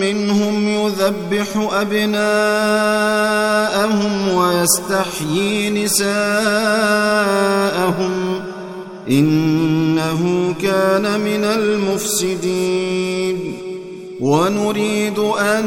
منهم يذبح أبناءهم ويستحيي نساءهم إنه كان من المفسدين ونريد أن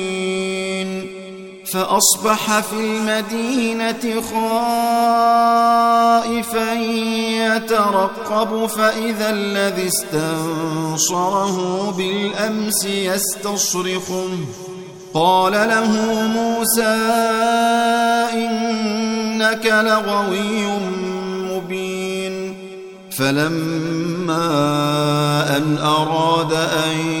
فأصبح في المدينة خائفا يترقب فإذا الذي استنصره بالأمس يستصرخه. قال له موسى إنك لغوي مبين. فلما أن أراد أن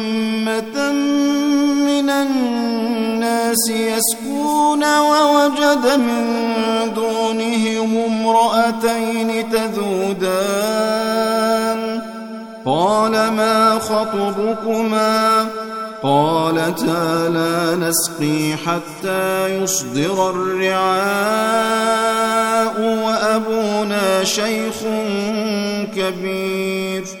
الناس يسكون ووجد من دونهم امرأتين تذودان. قال ما خطبكما؟ قالتا لا نسقي حتى يصدر الرعاء وأبونا شيخ كبير.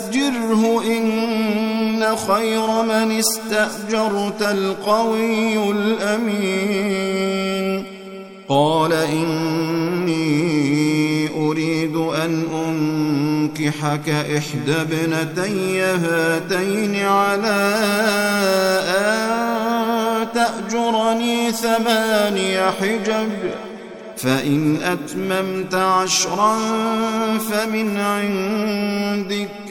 خير من استأجرت القوي الأمين. قال إني أريد أن أنكحك إحدى ابنتي هاتين على أن تأجرني ثماني حجج فإن أتممت عشرا فمن عندك.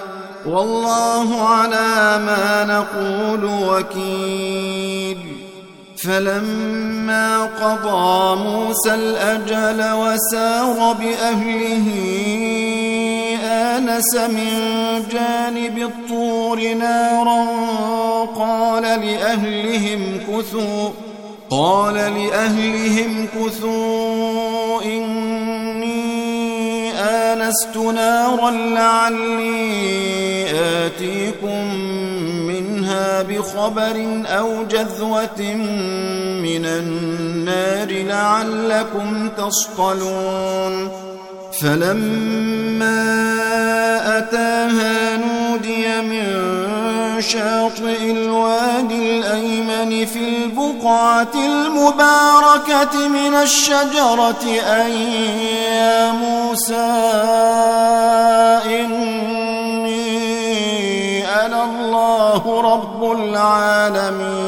والله على ما نقول وكيل. فلما قضى موسى الأجل وسار بأهله آنس من جانب الطور نارا قال لأهلهم كثوا قال لأهلهم كثوا إني آنست نارا لعلي آتيكم منها بخبر أو جذوة من النار لعلكم تصطلون فلما أتاها نودي من شاطئ الوادي الأيمن في البقعة المباركة من الشجرة أي يا موسى إني أنا الله رب العالمين.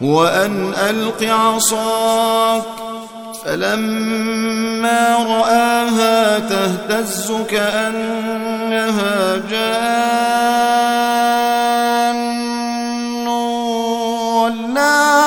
وأن ألق عصاك فلما رآها تهتز كأنها جان.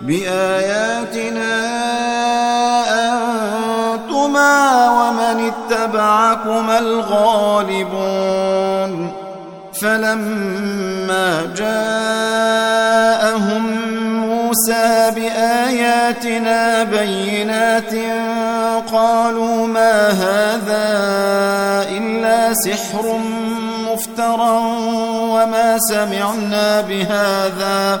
بآياتنا أنتما ومن اتبعكما الغالبون فلما جاءهم موسى بآياتنا بينات قالوا ما هذا إلا سحر مفترى وما سمعنا بهذا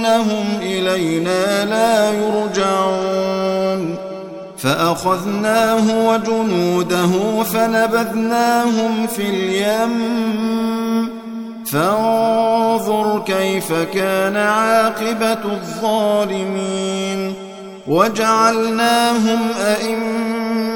أنهم إلينا لا يرجعون. فأخذناه وجنوده فنبذناهم في اليم. فانظر كيف كان عاقبة الظالمين. وجعلناهم أئمة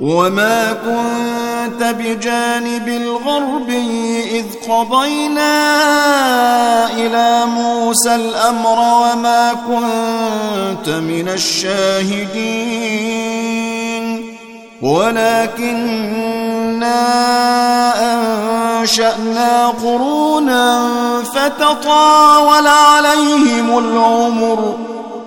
وما كنت بجانب الغرب إذ قضينا إلى موسى الأمر وما كنت من الشاهدين ولكننا أنشأنا قرونا فتطاول عليهم العمر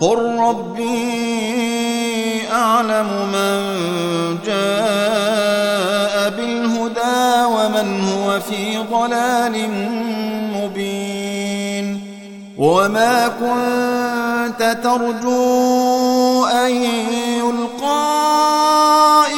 قل ربي أعلم من جاء بالهدى ومن هو في ضلال مبين. وما كنت ترجو أن يلقى